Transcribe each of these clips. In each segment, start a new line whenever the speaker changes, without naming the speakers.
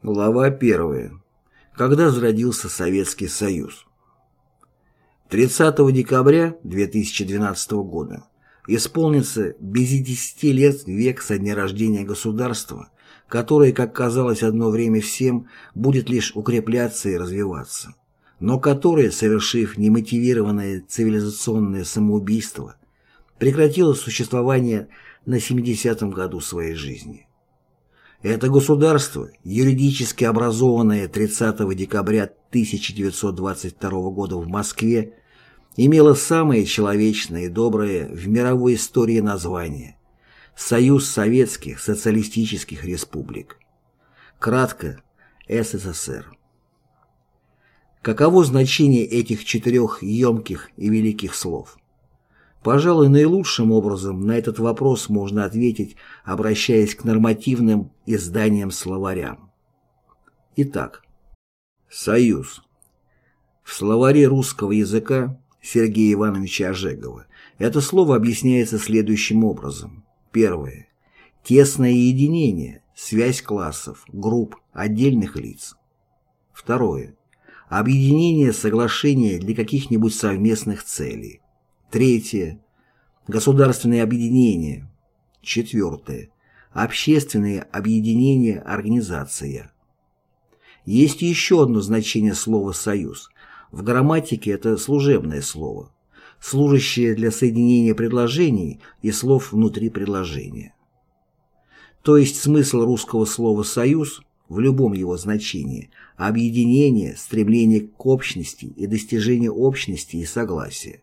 Глава 1. Когда зародился Советский Союз? 30 декабря 2012 года исполнится без 10 лет век со дня рождения государства, которое, как казалось одно время всем, будет лишь укрепляться и развиваться, но которое, совершив немотивированное цивилизационное самоубийство, прекратило существование на 70-м году своей жизни. Это государство, юридически образованное 30 декабря 1922 года в Москве, имело самое человечное и доброе в мировой истории название «Союз Советских Социалистических Республик». Кратко СССР. Каково значение этих четырех емких и великих слов? Пожалуй, наилучшим образом на этот вопрос можно ответить, обращаясь к нормативным изданиям словарям. Итак, «Союз». В словаре русского языка Сергея Ивановича Ожегова это слово объясняется следующим образом. Первое. Тесное единение, связь классов, групп, отдельных лиц. Второе. Объединение соглашения для каких-нибудь совместных целей. Третье. Государственные объединения. Четвертое. Общественные объединения организация. Есть еще одно значение слова «союз». В грамматике это служебное слово, служащее для соединения предложений и слов внутри предложения. То есть смысл русского слова «союз» в любом его значении – объединение, стремление к общности и достижение общности и согласия.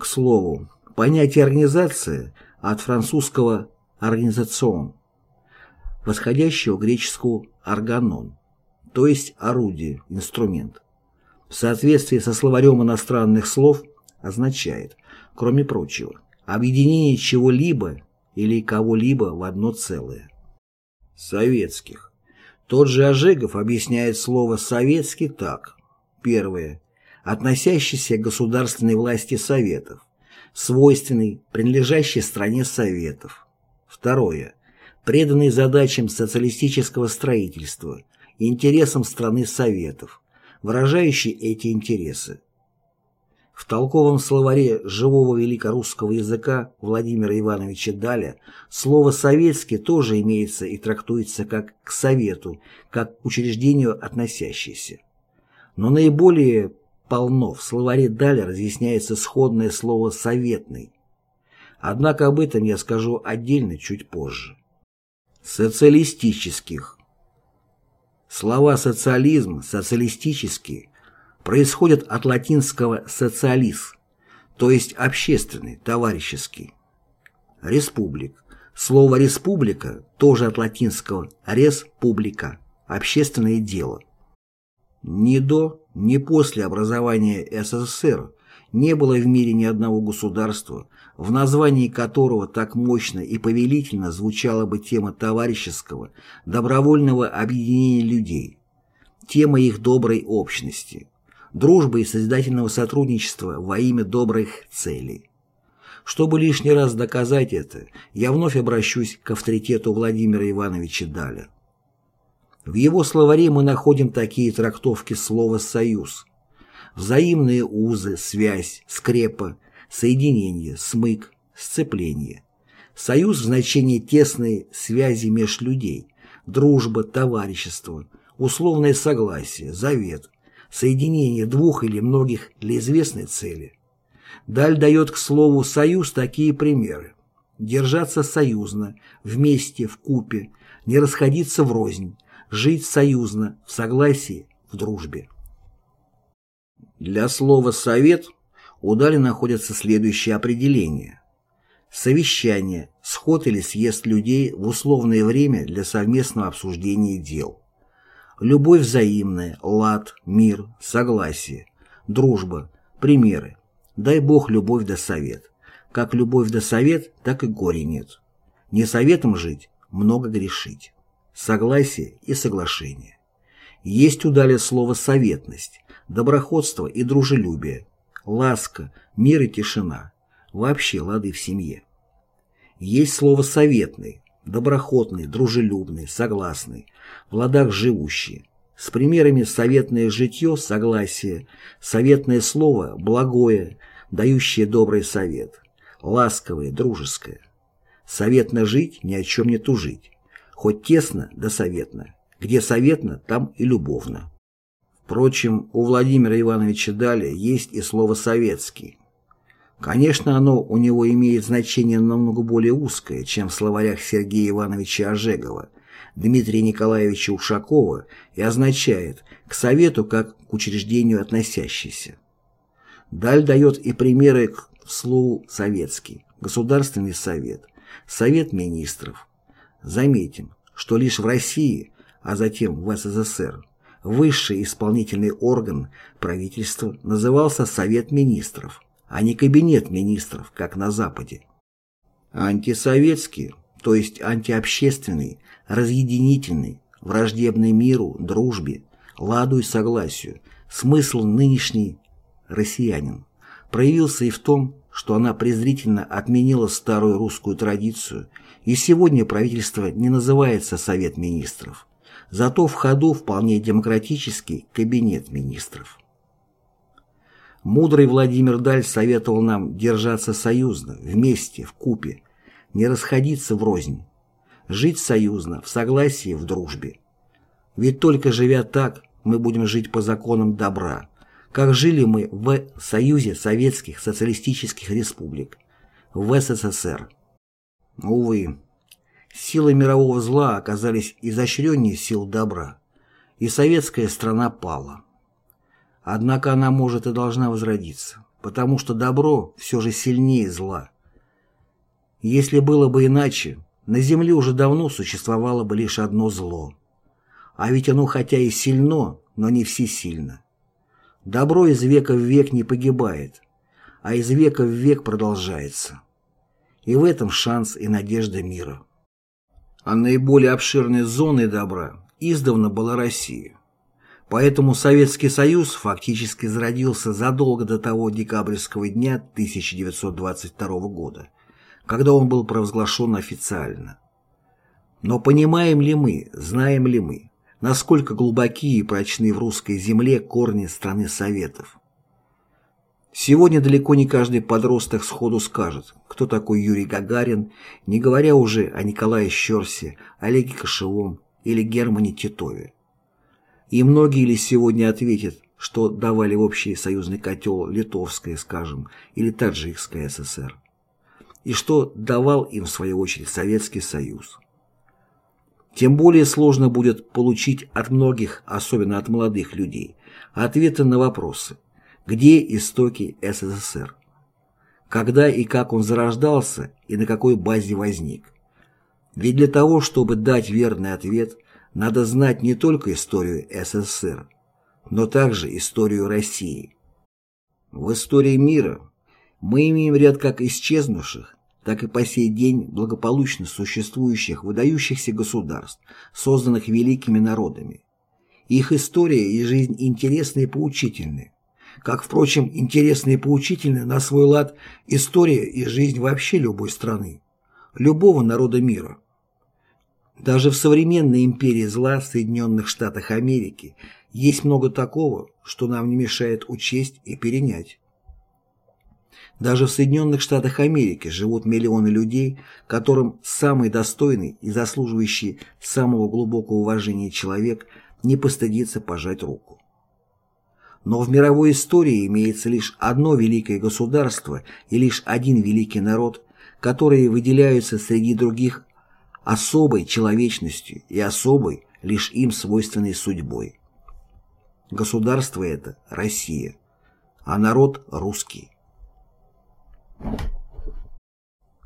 К слову, понятие «организация» от французского «организацион», восходящего греческого «органон», то есть орудие, инструмент. В соответствии со словарем иностранных слов означает, кроме прочего, объединение чего-либо или кого-либо в одно целое. Советских. Тот же Ожегов объясняет слово «советский» так. Первое относящийся к государственной власти Советов, свойственный, принадлежащий стране Советов. Второе. Преданный задачам социалистического строительства, интересам страны Советов, выражающий эти интересы. В толковом словаре живого великорусского языка Владимира Ивановича Даля слово «советский» тоже имеется и трактуется как «к совету», как к учреждению относящийся. Но наиболее полно, в словаре Даля разъясняется сходное слово «советный». Однако об этом я скажу отдельно чуть позже. Социалистических. Слова «социализм», «социалистический» происходят от латинского «социалис», то есть общественный, товарищеский. Республик. Слово «республика» тоже от латинского «res publica» – общественное дело. Ни до, ни после образования СССР не было в мире ни одного государства, в названии которого так мощно и повелительно звучала бы тема товарищеского, добровольного объединения людей, тема их доброй общности, дружбы и созидательного сотрудничества во имя добрых целей. Чтобы лишний раз доказать это, я вновь обращусь к авторитету Владимира Ивановича Даля. В его словаре мы находим такие трактовки слова «союз». Взаимные узы, связь, скрепа, соединение, смык, сцепление. Союз в значении тесной связи меж людей, дружба, товарищество, условное согласие, завет, соединение двух или многих для известной цели. Даль дает к слову «союз» такие примеры. Держаться союзно, вместе, в купе, не расходиться врознь, жить союзно, в согласии, в дружбе. Для слова «совет» у Дали находятся следующие определения. Совещание, сход или съезд людей в условное время для совместного обсуждения дел. Любовь взаимная, лад, мир, согласие, дружба, примеры. Дай Бог любовь да совет. Как любовь да совет, так и горе нет. Не советом жить, много грешить согласие и соглашение. Есть у Дали слово «советность», доброходство и дружелюбие, ласка, мир и тишина, вообще лады в семье. Есть слово «советный», доброхотный, дружелюбный, согласный, в ладах живущий, с примерами советное житье, согласие, советное слово, благое, дающее добрый совет, ласковое, дружеское. Советно жить, ни о чем не тужить, хоть тесно да советно, где советно, там и любовно. Впрочем, у Владимира Ивановича Даля есть и слово «советский». Конечно, оно у него имеет значение намного более узкое, чем в словарях Сергея Ивановича Ожегова, Дмитрия Николаевича Ушакова и означает «к совету как к учреждению относящийся». Даль дает и примеры к слову «советский», «государственный совет», «совет министров». Заметим, что лишь в России, а затем в СССР, высший исполнительный орган правительства назывался Совет министров, а не Кабинет министров, как на Западе. Антисоветский, то есть антиобщественный, разъединительный, враждебный миру, дружбе, ладу и согласию, смысл нынешний россиянин проявился и в том, что она презрительно отменила старую русскую традицию, и сегодня правительство не называется Совет министров, Зато в ходу вполне демократический кабинет министров. Мудрый Владимир Даль советовал нам держаться союзно, вместе, в купе, не расходиться врознь, жить союзно, в согласии, в дружбе. Ведь только живя так, мы будем жить по законам добра, как жили мы в Союзе Советских Социалистических Республик, в СССР. Увы, Силы мирового зла оказались изощреннее сил добра, и советская страна пала. Однако она может и должна возродиться, потому что добро все же сильнее зла. Если было бы иначе, на Земле уже давно существовало бы лишь одно зло. А ведь оно хотя и сильно, но не всесильно. Добро из века в век не погибает, а из века в век продолжается. И в этом шанс и надежда мира а наиболее обширной зоной добра издавна была Россия. Поэтому Советский Союз фактически зародился задолго до того декабрьского дня 1922 года, когда он был провозглашен официально. Но понимаем ли мы, знаем ли мы, насколько глубокие и прочны в русской земле корни страны Советов? Сегодня далеко не каждый подросток сходу скажет, кто такой Юрий Гагарин, не говоря уже о Николае Щерсе, Олеге Кошевом или Германе Титове. И многие ли сегодня ответят, что давали в общий союзный котел Литовская, скажем, или Таджикская ССР, и что давал им в свою очередь Советский Союз. Тем более сложно будет получить от многих, особенно от молодых людей, ответы на вопросы – где истоки СССР? Когда и как он зарождался и на какой базе возник? Ведь для того, чтобы дать верный ответ, надо знать не только историю СССР, но также историю России. В истории мира мы имеем ряд как исчезнувших, так и по сей день благополучно существующих выдающихся государств, созданных великими народами. Их история и жизнь интересны и поучительны как, впрочем, интересна и поучительна на свой лад история и жизнь вообще любой страны, любого народа мира. Даже в современной империи зла в Соединенных Штатах Америки есть много такого, что нам не мешает учесть и перенять. Даже в Соединенных Штатах Америки живут миллионы людей, которым самый достойный и заслуживающий самого глубокого уважения человек не постыдится пожать руку. Но в мировой истории имеется лишь одно великое государство и лишь один великий народ, которые выделяются среди других особой человечностью и особой, лишь им свойственной судьбой. Государство это – Россия, а народ – русский.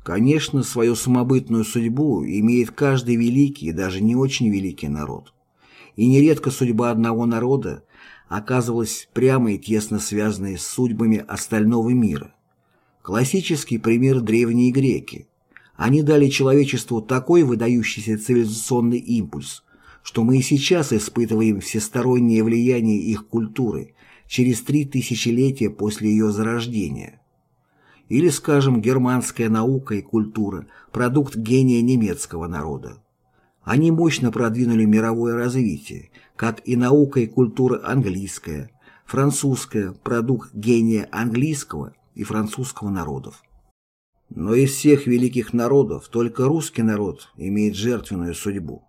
Конечно, свою самобытную судьбу имеет каждый великий и даже не очень великий народ. И нередко судьба одного народа оказывалась прямо и тесно связанной с судьбами остального мира. Классический пример древние греки. Они дали человечеству такой выдающийся цивилизационный импульс, что мы и сейчас испытываем всестороннее влияние их культуры через три тысячелетия после ее зарождения. Или, скажем, германская наука и культура – продукт гения немецкого народа. Они мощно продвинули мировое развитие, как и наука и культура английская, французская – продукт гения английского и французского народов. Но из всех великих народов только русский народ имеет жертвенную судьбу.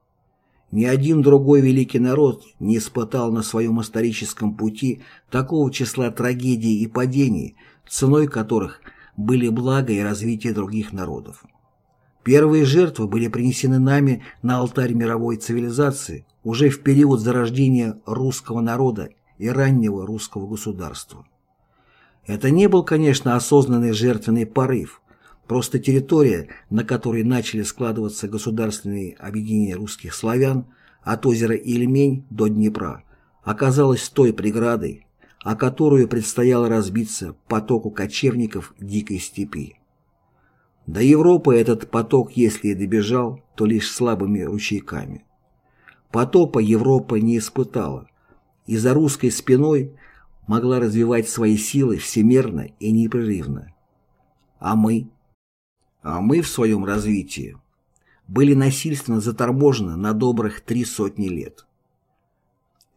Ни один другой великий народ не испытал на своем историческом пути такого числа трагедий и падений, ценой которых были благо и развитие других народов. Первые жертвы были принесены нами на алтарь мировой цивилизации уже в период зарождения русского народа и раннего русского государства. Это не был, конечно, осознанный жертвенный порыв, просто территория, на которой начали складываться государственные объединения русских славян от озера Ильмень до Днепра, оказалась той преградой, о которую предстояло разбиться потоку кочевников дикой степи. До Европы этот поток, если и добежал, то лишь слабыми ручейками. Потопа Европа не испытала, и за русской спиной могла развивать свои силы всемерно и непрерывно. А мы? А мы в своем развитии были насильственно заторможены на добрых три сотни лет.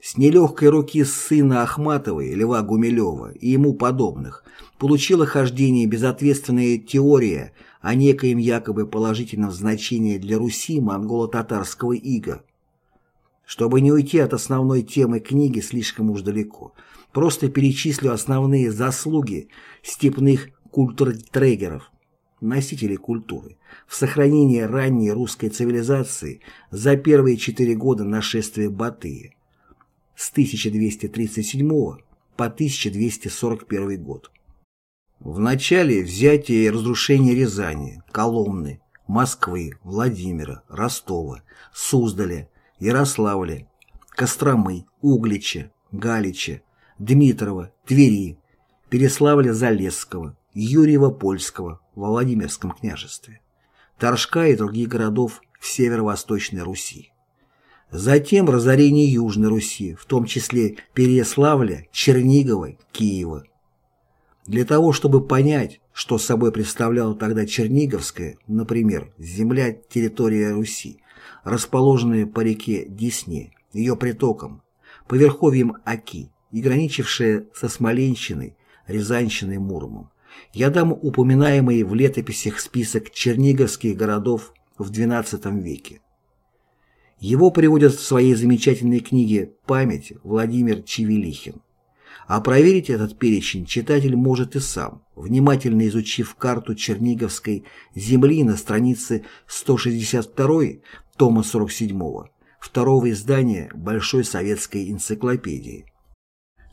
С нелегкой руки сына Ахматовой, Льва Гумилева и ему подобных получила хождение безответственная теория о некоем якобы положительном значении для Руси монголо-татарского ига. Чтобы не уйти от основной темы книги слишком уж далеко, просто перечислю основные заслуги степных культуртрегеров, носителей культуры, в сохранении ранней русской цивилизации за первые четыре года нашествия Батыя с 1237 по 1241 год. В начале взятие и разрушение Рязани, Коломны, Москвы, Владимира, Ростова, Суздаля, Ярославля, Костромы, Углича, Галича, Дмитрова, Твери, Переславля-Залесского, Юрьева-Польского во Владимирском княжестве, Торжка и других городов в северо-восточной Руси. Затем разорение Южной Руси, в том числе Переяславля, Чернигова, Киева. Для того, чтобы понять, что собой представляла тогда Черниговская, например, земля территория Руси, расположенная по реке Десне, ее притоком, по верховьям Оки и граничившая со Смоленщиной, Рязанщиной, Муромом, я дам упоминаемый в летописях список черниговских городов в XII веке. Его приводят в своей замечательной книге «Память» Владимир Чевелихин. А проверить этот перечень читатель может и сам, внимательно изучив карту Черниговской земли на странице 162 тома 47 второго издания Большой советской энциклопедии.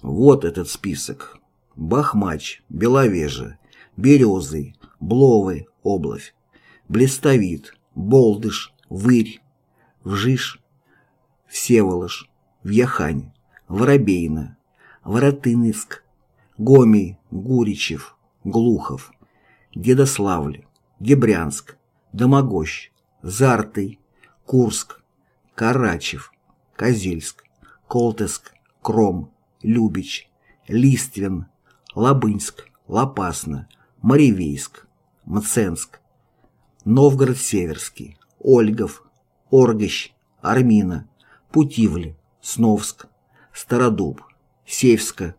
Вот этот список. Бахмач, Беловежа, Березы, Бловы, Облавь, Блестовит, Болдыш, Вырь, Вжиш, Всеволож, Вьяхань, Воробейна, Воротыныск, Гомий, Гуричев, Глухов, Дедославль, Дебрянск, Домогощ, Зартый, Курск, Карачев, Козельск, Колтеск, Кром, Любич, Листвин, Лабынск, Лопасно, Маревейск, Мценск, Новгород-Северский, Ольгов, Оргощ, Армина, Путивль, Сновск, Стародуб, Севска,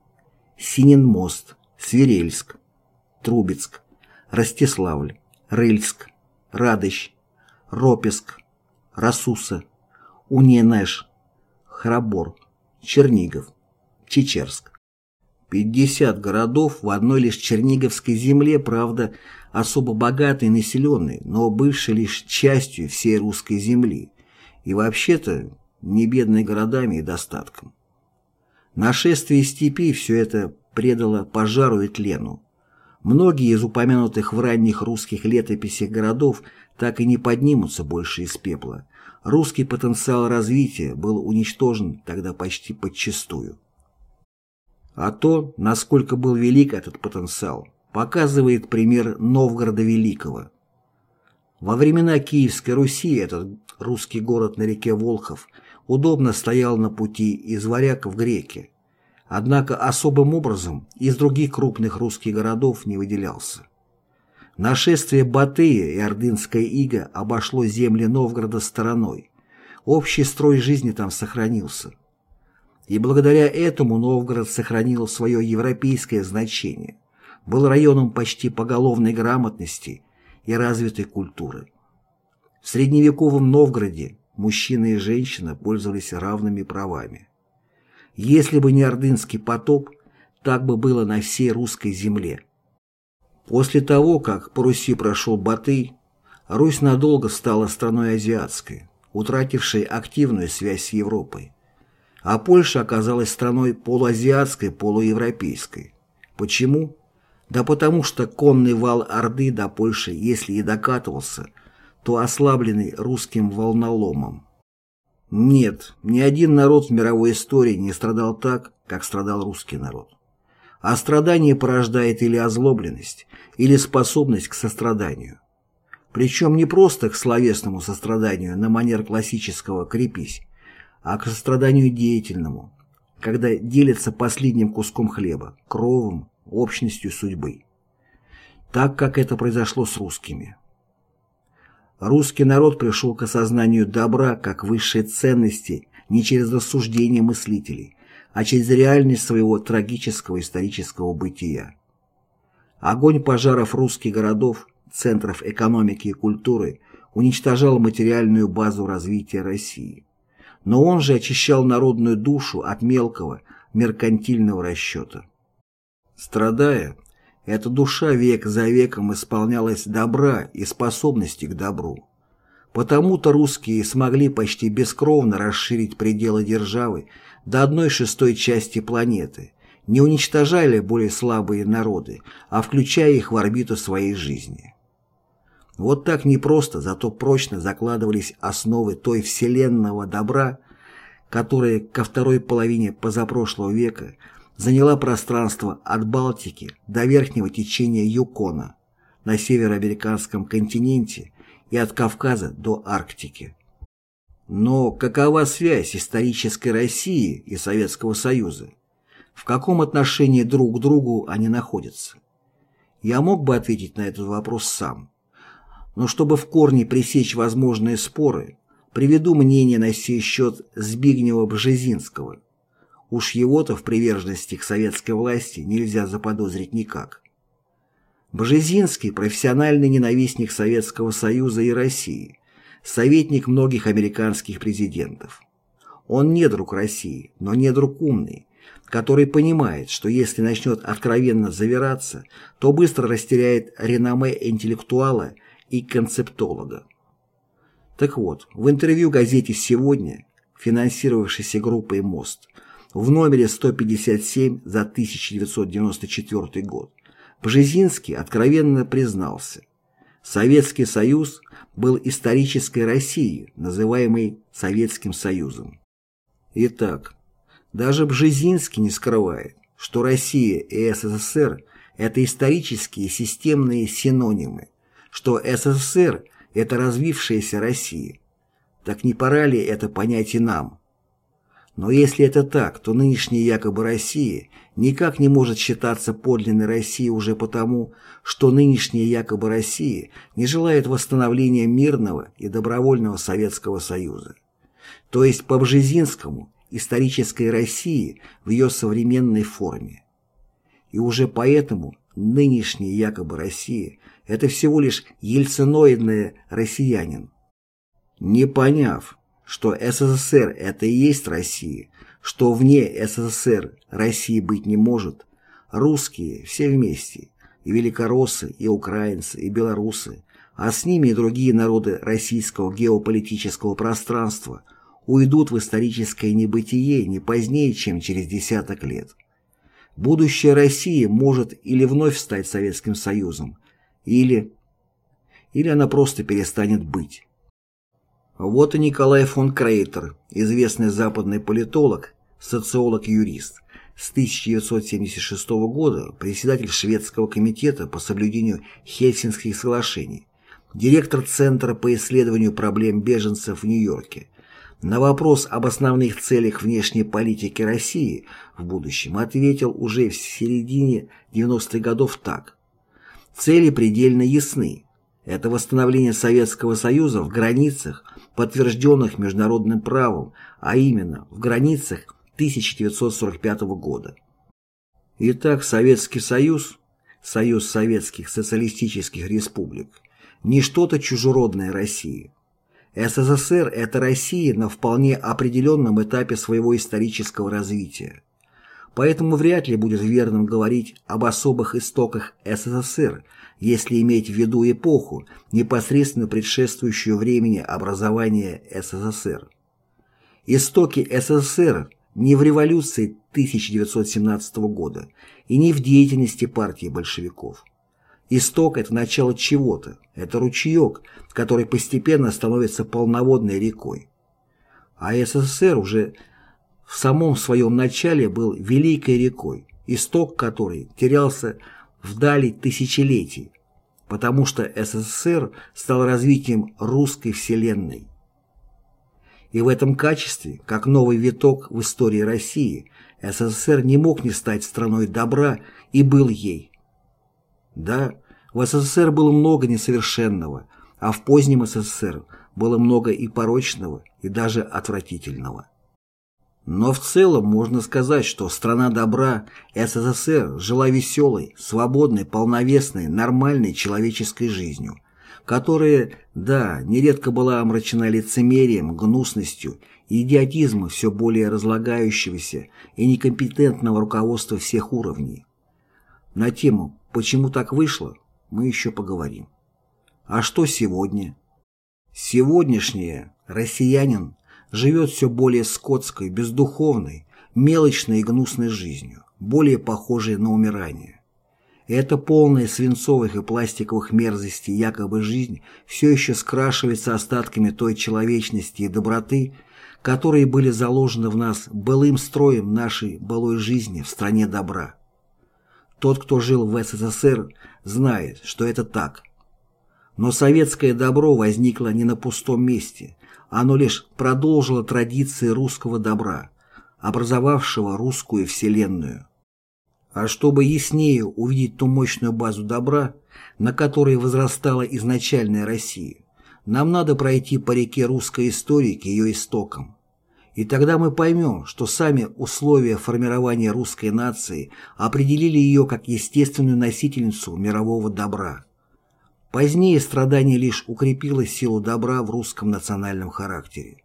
Синенмост, Свирельск, Трубецк, Ростиславль, Рыльск, Радощ, Ропеск, Расуса, Уненеш, Храбор, Чернигов, Чечерск. 50 городов в одной лишь Черниговской земле, правда, особо богатой и населенной, но бывшей лишь частью всей русской земли, и вообще-то не бедной городами и достатком. Нашествие степи все это предало пожару и тлену. Многие из упомянутых в ранних русских летописях городов так и не поднимутся больше из пепла. Русский потенциал развития был уничтожен тогда почти подчистую. А то, насколько был велик этот потенциал, показывает пример Новгорода Великого. Во времена Киевской Руси этот русский город на реке Волхов удобно стоял на пути из Варяг в Греки, однако особым образом из других крупных русских городов не выделялся. Нашествие Батыя и Ордынская ига обошло земли Новгорода стороной. Общий строй жизни там сохранился. И благодаря этому Новгород сохранил свое европейское значение, был районом почти поголовной грамотности и развитой культуры. В средневековом Новгороде мужчина и женщина пользовались равными правами. Если бы не Ордынский потоп, так бы было на всей русской земле. После того, как по Руси прошел Батый, Русь надолго стала страной азиатской, утратившей активную связь с Европой. А Польша оказалась страной полуазиатской, полуевропейской. Почему? Да потому что конный вал Орды до Польши, если и докатывался, то ослабленный русским волноломом. Нет, ни один народ в мировой истории не страдал так, как страдал русский народ. А страдание порождает или озлобленность, или способность к состраданию. Причем не просто к словесному состраданию на манер классического «крепись», а к состраданию деятельному, когда делится последним куском хлеба, кровом, общностью судьбы. Так, как это произошло с русскими. Русский народ пришел к осознанию добра как высшей ценности не через рассуждения мыслителей, а через реальность своего трагического исторического бытия. Огонь пожаров русских городов, центров экономики и культуры уничтожал материальную базу развития России. Но он же очищал народную душу от мелкого, меркантильного расчета. Страдая, эта душа век за веком исполнялась добра и способности к добру. Потому-то русские смогли почти бескровно расширить пределы державы до одной шестой части планеты, не уничтожали более слабые народы, а включая их в орбиту своей жизни. Вот так непросто, зато прочно закладывались основы той вселенного добра, которая ко второй половине позапрошлого века заняла пространство от Балтики до верхнего течения Юкона на североамериканском континенте и от Кавказа до Арктики. Но какова связь исторической России и Советского Союза? В каком отношении друг к другу они находятся? Я мог бы ответить на этот вопрос сам. Но чтобы в корне пресечь возможные споры, приведу мнение на сей счет Збигнева Бжезинского. Уж его-то в приверженности к советской власти нельзя заподозрить никак. Бжезинский – профессиональный ненавистник Советского Союза и России, советник многих американских президентов. Он не друг России, но не друг умный, который понимает, что если начнет откровенно завираться, то быстро растеряет реноме интеллектуала и концептолога. Так вот, в интервью газете «Сегодня», финансировавшейся группой «Мост», в номере 157 за 1994 год, Бжезинский откровенно признался, Советский Союз был исторической Россией, называемой Советским Союзом. Итак, даже Бжезинский не скрывает, что Россия и СССР – это исторические системные синонимы, что СССР – это развившаяся Россия. Так не пора ли это понять и нам? Но если это так, то нынешняя якобы Россия никак не может считаться подлинной Россией уже потому, что нынешняя якобы Россия не желает восстановления мирного и добровольного Советского Союза. То есть по Бжезинскому исторической России в ее современной форме. И уже поэтому нынешняя якобы Россия – это всего лишь ельциноидный россиянин. Не поняв, что СССР – это и есть Россия, что вне СССР России быть не может, русские все вместе, и великороссы, и украинцы, и белорусы, а с ними и другие народы российского геополитического пространства уйдут в историческое небытие не позднее, чем через десяток лет. Будущее России может или вновь стать Советским Союзом, или... или она просто перестанет быть. Вот и Николай фон Крейтер, известный западный политолог, социолог-юрист, с 1976 года председатель шведского комитета по соблюдению Хельсинских соглашений, директор Центра по исследованию проблем беженцев в Нью-Йорке. На вопрос об основных целях внешней политики России в будущем ответил уже в середине 90-х годов так. Цели предельно ясны. Это восстановление Советского Союза в границах, подтвержденных международным правом, а именно в границах 1945 года. Итак, Советский Союз, Союз Советских Социалистических Республик, не что-то чужеродное России. СССР – это Россия на вполне определенном этапе своего исторического развития. Поэтому вряд ли будет верным говорить об особых истоках СССР, если иметь в виду эпоху, непосредственно предшествующую времени образования СССР. Истоки СССР не в революции 1917 года и не в деятельности партии большевиков. Исток – это начало чего-то, это ручеек, который постепенно становится полноводной рекой. А СССР уже в самом своем начале был великой рекой, исток которой терялся вдали тысячелетий, потому что СССР стал развитием русской вселенной. И в этом качестве, как новый виток в истории России, СССР не мог не стать страной добра и был ей. Да, в СССР было много несовершенного, а в позднем СССР было много и порочного, и даже отвратительного. Но в целом можно сказать, что страна добра СССР жила веселой, свободной, полновесной, нормальной человеческой жизнью, которая, да, нередко была омрачена лицемерием, гнусностью идиотизмом все более разлагающегося и некомпетентного руководства всех уровней. На тему «Почему так вышло?» мы еще поговорим. А что сегодня? Сегодняшнее россиянин живет все более скотской, бездуховной, мелочной и гнусной жизнью, более похожей на умирание. эта полная свинцовых и пластиковых мерзостей якобы жизнь все еще скрашивается остатками той человечности и доброты, которые были заложены в нас былым строем нашей былой жизни в стране добра. Тот, кто жил в СССР, знает, что это так. Но советское добро возникло не на пустом месте, оно лишь продолжило традиции русского добра, образовавшего русскую вселенную. А чтобы яснее увидеть ту мощную базу добра, на которой возрастала изначальная Россия, нам надо пройти по реке русской истории к ее истокам. И тогда мы поймем, что сами условия формирования русской нации определили ее как естественную носительницу мирового добра. Позднее страдание лишь укрепило силу добра в русском национальном характере.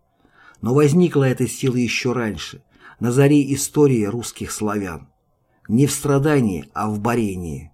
Но возникла эта сила еще раньше, на заре истории русских славян. Не в страдании, а в борении.